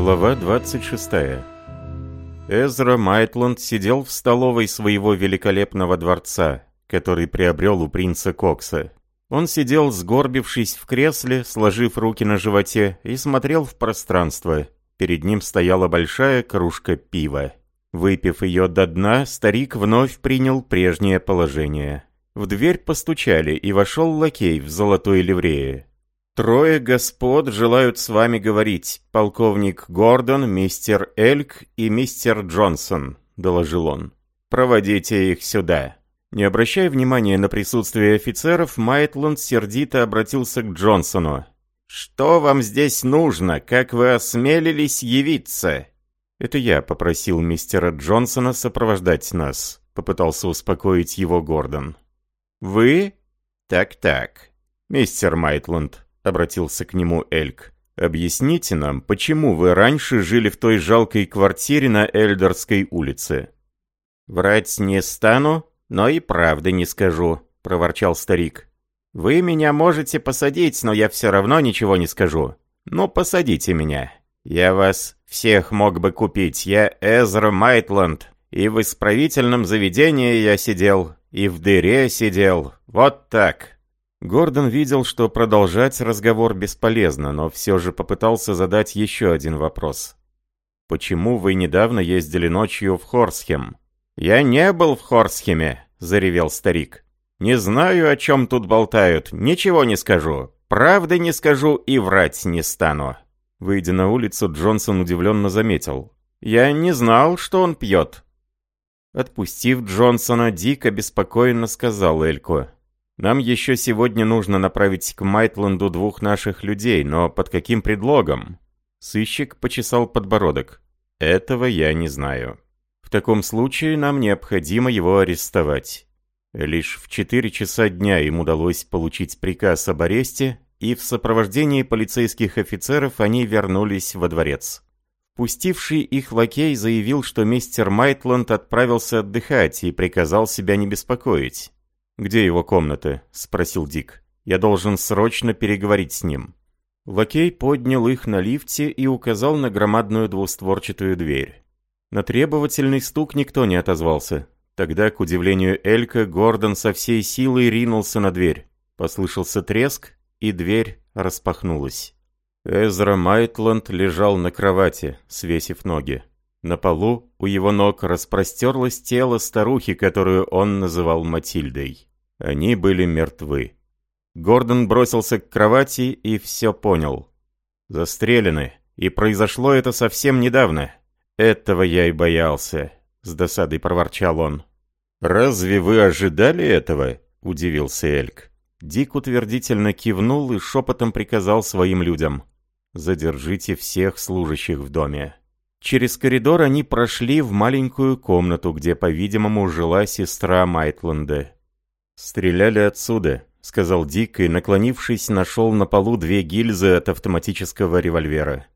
Глава 26 Эзра Майтланд сидел в столовой своего великолепного дворца, который приобрел у принца Кокса. Он сидел, сгорбившись в кресле, сложив руки на животе, и смотрел в пространство. Перед ним стояла большая кружка пива. Выпив ее до дна, старик вновь принял прежнее положение. В дверь постучали, и вошел лакей в золотой ливрее. «Трое господ желают с вами говорить. Полковник Гордон, мистер Эльк и мистер Джонсон», — доложил он. «Проводите их сюда». Не обращая внимания на присутствие офицеров, Майтланд сердито обратился к Джонсону. «Что вам здесь нужно? Как вы осмелились явиться?» «Это я попросил мистера Джонсона сопровождать нас», — попытался успокоить его Гордон. «Вы? Так-так. Мистер Майтланд», — обратился к нему Эльк. «Объясните нам, почему вы раньше жили в той жалкой квартире на Эльдерской улице?» «Врать не стану, но и правды не скажу», — проворчал старик. «Вы меня можете посадить, но я все равно ничего не скажу. Ну, посадите меня. Я вас всех мог бы купить. Я Эзра Майтланд, и в исправительном заведении я сидел, и в дыре сидел. Вот так». Гордон видел, что продолжать разговор бесполезно, но все же попытался задать еще один вопрос. «Почему вы недавно ездили ночью в Хорсхем?» «Я не был в Хорсхеме», — заревел старик. «Не знаю, о чем тут болтают, ничего не скажу. Правды не скажу и врать не стану». Выйдя на улицу, Джонсон удивленно заметил. «Я не знал, что он пьет». Отпустив Джонсона, Дик обеспокоенно сказал Эльку. «Нам еще сегодня нужно направить к Майтленду двух наших людей, но под каким предлогом?» Сыщик почесал подбородок. «Этого я не знаю». В таком случае нам необходимо его арестовать. Лишь в 4 часа дня им удалось получить приказ об аресте, и в сопровождении полицейских офицеров они вернулись во дворец. Пустивший их лакей заявил, что мистер Майтланд отправился отдыхать и приказал себя не беспокоить. «Где его комната?» — спросил Дик. «Я должен срочно переговорить с ним». Лакей поднял их на лифте и указал на громадную двустворчатую дверь. На требовательный стук никто не отозвался. Тогда, к удивлению Элька, Гордон со всей силой ринулся на дверь. Послышался треск, и дверь распахнулась. Эзра Майтланд лежал на кровати, свесив ноги. На полу у его ног распростерлось тело старухи, которую он называл Матильдой. Они были мертвы. Гордон бросился к кровати и все понял. Застрелены, и произошло это совсем недавно. «Этого я и боялся», — с досадой проворчал он. «Разве вы ожидали этого?» — удивился Эльк. Дик утвердительно кивнул и шепотом приказал своим людям. «Задержите всех служащих в доме». Через коридор они прошли в маленькую комнату, где, по-видимому, жила сестра Майтленда. «Стреляли отсюда», — сказал Дик и, наклонившись, нашел на полу две гильзы от автоматического револьвера.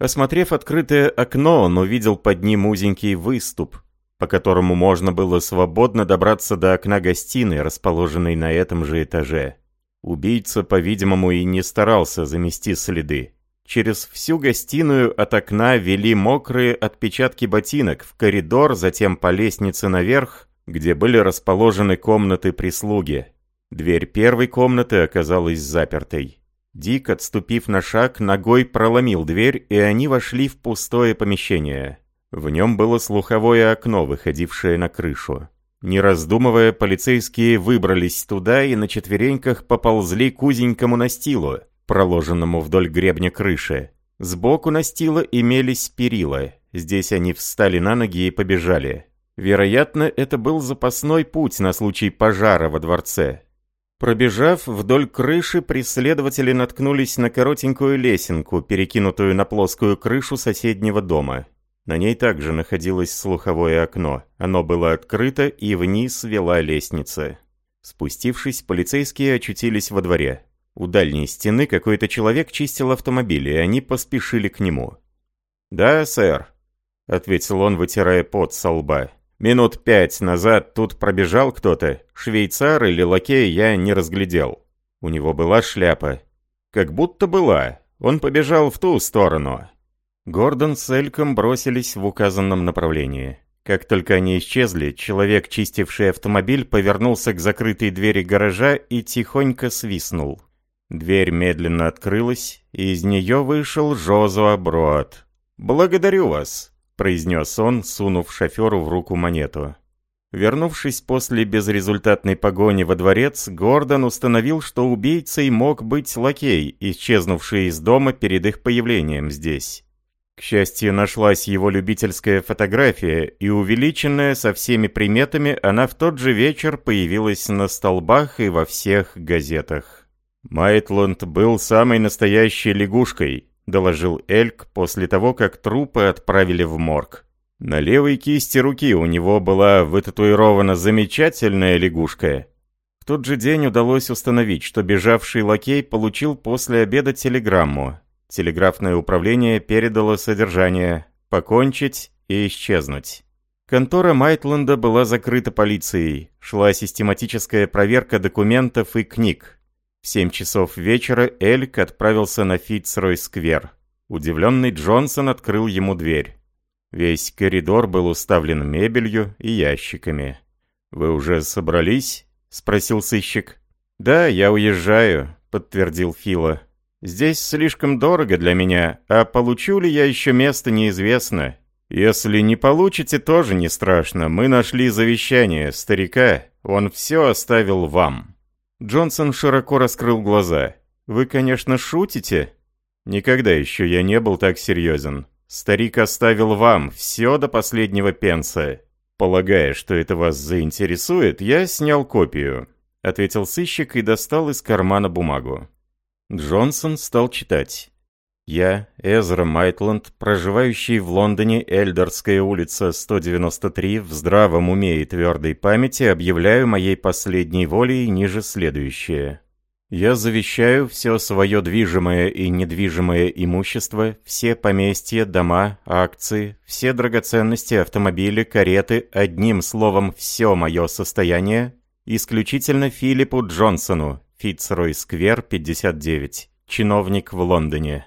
Осмотрев открытое окно, он увидел под ним узенький выступ, по которому можно было свободно добраться до окна гостиной, расположенной на этом же этаже. Убийца, по-видимому, и не старался замести следы. Через всю гостиную от окна вели мокрые отпечатки ботинок в коридор, затем по лестнице наверх, где были расположены комнаты прислуги. Дверь первой комнаты оказалась запертой. Дик, отступив на шаг, ногой проломил дверь, и они вошли в пустое помещение. В нем было слуховое окно, выходившее на крышу. Не раздумывая, полицейские выбрались туда и на четвереньках поползли к узенькому настилу, проложенному вдоль гребня крыши. Сбоку настила имелись перила. Здесь они встали на ноги и побежали. Вероятно, это был запасной путь на случай пожара во дворце. Пробежав вдоль крыши, преследователи наткнулись на коротенькую лесенку, перекинутую на плоскую крышу соседнего дома. На ней также находилось слуховое окно. Оно было открыто, и вниз вела лестница. Спустившись, полицейские очутились во дворе. У дальней стены какой-то человек чистил автомобиль, и они поспешили к нему. «Да, сэр», — ответил он, вытирая пот со лба. Минут пять назад тут пробежал кто-то. Швейцар или лакей я не разглядел. У него была шляпа. Как будто была. Он побежал в ту сторону. Гордон с Эльком бросились в указанном направлении. Как только они исчезли, человек, чистивший автомобиль, повернулся к закрытой двери гаража и тихонько свистнул. Дверь медленно открылась, и из нее вышел Жозуа Броад. «Благодарю вас», — произнес он, сунув шоферу в руку монету. Вернувшись после безрезультатной погони во дворец, Гордон установил, что убийцей мог быть лакей, исчезнувший из дома перед их появлением здесь. К счастью, нашлась его любительская фотография, и увеличенная со всеми приметами, она в тот же вечер появилась на столбах и во всех газетах. «Майтланд был самой настоящей лягушкой», — доложил Эльк после того, как трупы отправили в морг. На левой кисти руки у него была вытатуирована замечательная лягушка. В тот же день удалось установить, что бежавший лакей получил после обеда телеграмму, Телеграфное управление передало содержание «покончить и исчезнуть». Контора Майтленда была закрыта полицией, шла систематическая проверка документов и книг. В 7 часов вечера Эльк отправился на Фитцрой-сквер. Удивленный Джонсон открыл ему дверь. Весь коридор был уставлен мебелью и ящиками. «Вы уже собрались?» — спросил сыщик. «Да, я уезжаю», — подтвердил Фила. Здесь слишком дорого для меня, а получу ли я еще место неизвестно. Если не получите, тоже не страшно. Мы нашли завещание старика, он все оставил вам». Джонсон широко раскрыл глаза. «Вы, конечно, шутите?» «Никогда еще я не был так серьезен. Старик оставил вам все до последнего пенса. Полагая, что это вас заинтересует, я снял копию», — ответил сыщик и достал из кармана бумагу. Джонсон стал читать. «Я, Эзра Майтланд, проживающий в Лондоне, Эльдорская улица, 193, в здравом уме и твердой памяти, объявляю моей последней волей ниже следующее. Я завещаю все свое движимое и недвижимое имущество, все поместья, дома, акции, все драгоценности, автомобили, кареты, одним словом, все мое состояние, исключительно Филиппу Джонсону, Фицрой-сквер, 59. Чиновник в Лондоне.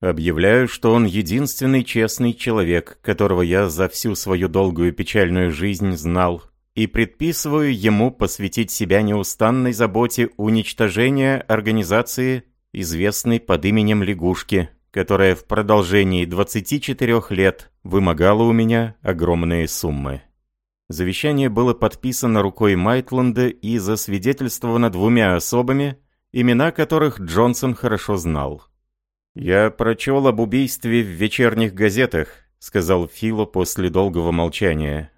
Объявляю, что он единственный честный человек, которого я за всю свою долгую печальную жизнь знал, и предписываю ему посвятить себя неустанной заботе уничтожения организации, известной под именем Лягушки, которая в продолжении 24 лет вымогала у меня огромные суммы. Завещание было подписано рукой Майтленда и засвидетельствовано двумя особами, имена которых Джонсон хорошо знал. «Я прочел об убийстве в вечерних газетах», — сказал Фило после долгого молчания.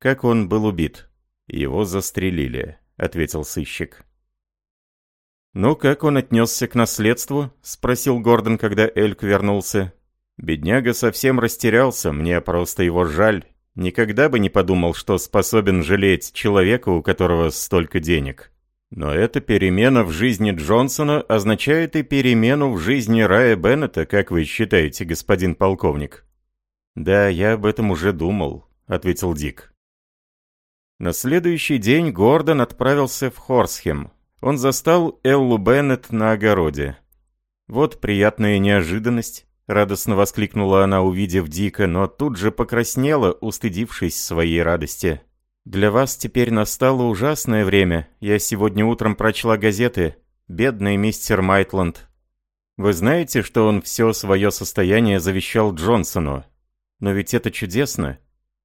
«Как он был убит?» «Его застрелили», — ответил сыщик. «Ну, как он отнесся к наследству?» — спросил Гордон, когда Эльк вернулся. «Бедняга совсем растерялся, мне просто его жаль. Никогда бы не подумал, что способен жалеть человека, у которого столько денег. Но эта перемена в жизни Джонсона означает и перемену в жизни Рая Беннета, как вы считаете, господин полковник? «Да, я об этом уже думал», — ответил Дик. На следующий день Гордон отправился в Хорсхем. Он застал Эллу Беннет на огороде. Вот приятная неожиданность. Радостно воскликнула она, увидев Дика, но тут же покраснела, устыдившись своей радости. «Для вас теперь настало ужасное время. Я сегодня утром прочла газеты. Бедный мистер Майтланд. Вы знаете, что он все свое состояние завещал Джонсону? Но ведь это чудесно.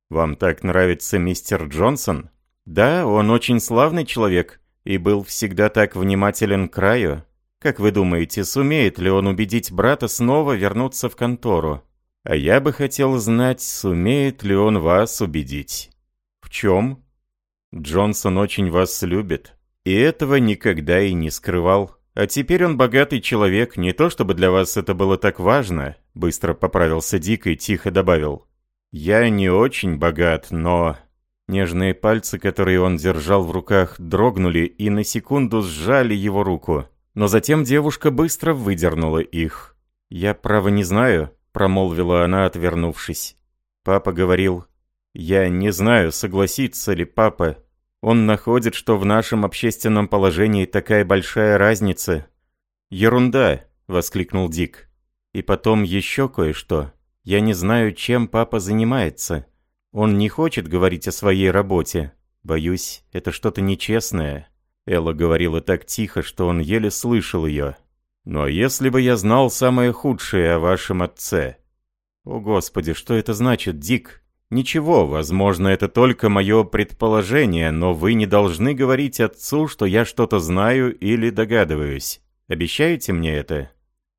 Вам так нравится мистер Джонсон? Да, он очень славный человек и был всегда так внимателен к краю. Как вы думаете, сумеет ли он убедить брата снова вернуться в контору? А я бы хотел знать, сумеет ли он вас убедить. В чем? Джонсон очень вас любит. И этого никогда и не скрывал. А теперь он богатый человек, не то чтобы для вас это было так важно, быстро поправился Дик и тихо добавил. Я не очень богат, но... Нежные пальцы, которые он держал в руках, дрогнули и на секунду сжали его руку. Но затем девушка быстро выдернула их. «Я, право, не знаю», — промолвила она, отвернувшись. Папа говорил, «Я не знаю, согласится ли папа. Он находит, что в нашем общественном положении такая большая разница». «Ерунда!» — воскликнул Дик. «И потом еще кое-что. Я не знаю, чем папа занимается. Он не хочет говорить о своей работе. Боюсь, это что-то нечестное». Элла говорила так тихо, что он еле слышал ее. «Но если бы я знал самое худшее о вашем отце...» «О, Господи, что это значит, Дик?» «Ничего, возможно, это только мое предположение, но вы не должны говорить отцу, что я что-то знаю или догадываюсь. Обещаете мне это?»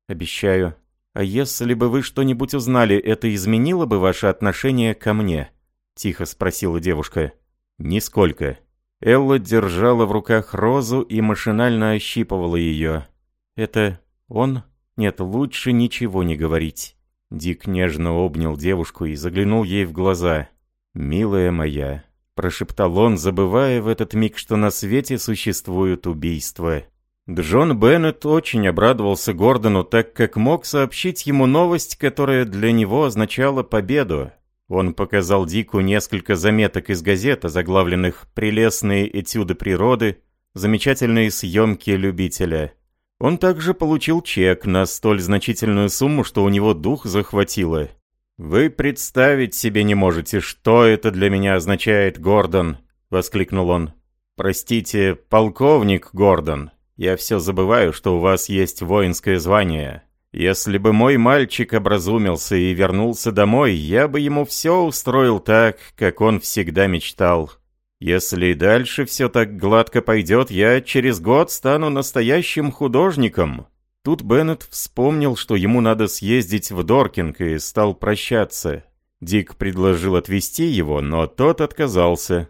«Обещаю. А если бы вы что-нибудь узнали, это изменило бы ваше отношение ко мне?» Тихо спросила девушка. «Нисколько». Элла держала в руках розу и машинально ощипывала ее. «Это он? Нет, лучше ничего не говорить». Дик нежно обнял девушку и заглянул ей в глаза. «Милая моя», — прошептал он, забывая в этот миг, что на свете существуют убийства. Джон Беннет очень обрадовался Гордону, так как мог сообщить ему новость, которая для него означала победу. Он показал Дику несколько заметок из газет, заглавленных «Прелестные этюды природы», «Замечательные съемки любителя». Он также получил чек на столь значительную сумму, что у него дух захватило. «Вы представить себе не можете, что это для меня означает, Гордон!» — воскликнул он. «Простите, полковник Гордон, я все забываю, что у вас есть воинское звание. Если бы мой мальчик образумился и вернулся домой, я бы ему все устроил так, как он всегда мечтал. Если дальше все так гладко пойдет, я через год стану настоящим художником». Тут Беннет вспомнил, что ему надо съездить в Доркинг и стал прощаться. Дик предложил отвезти его, но тот отказался.